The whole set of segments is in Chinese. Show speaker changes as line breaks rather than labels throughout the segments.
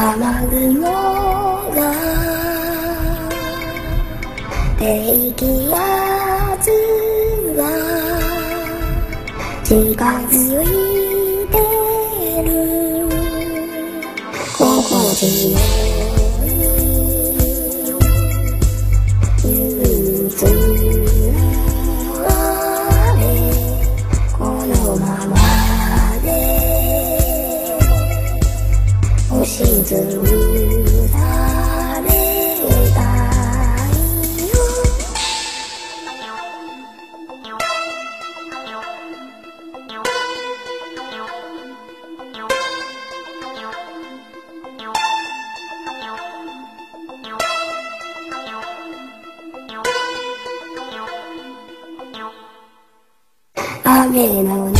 雲が。のが低気圧が近づいてる心地よ阿弥陀佛。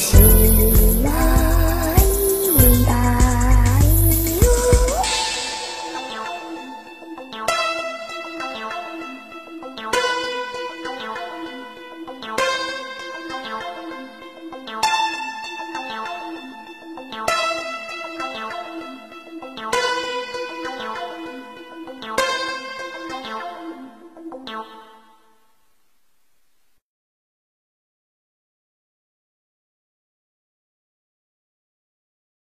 shoes.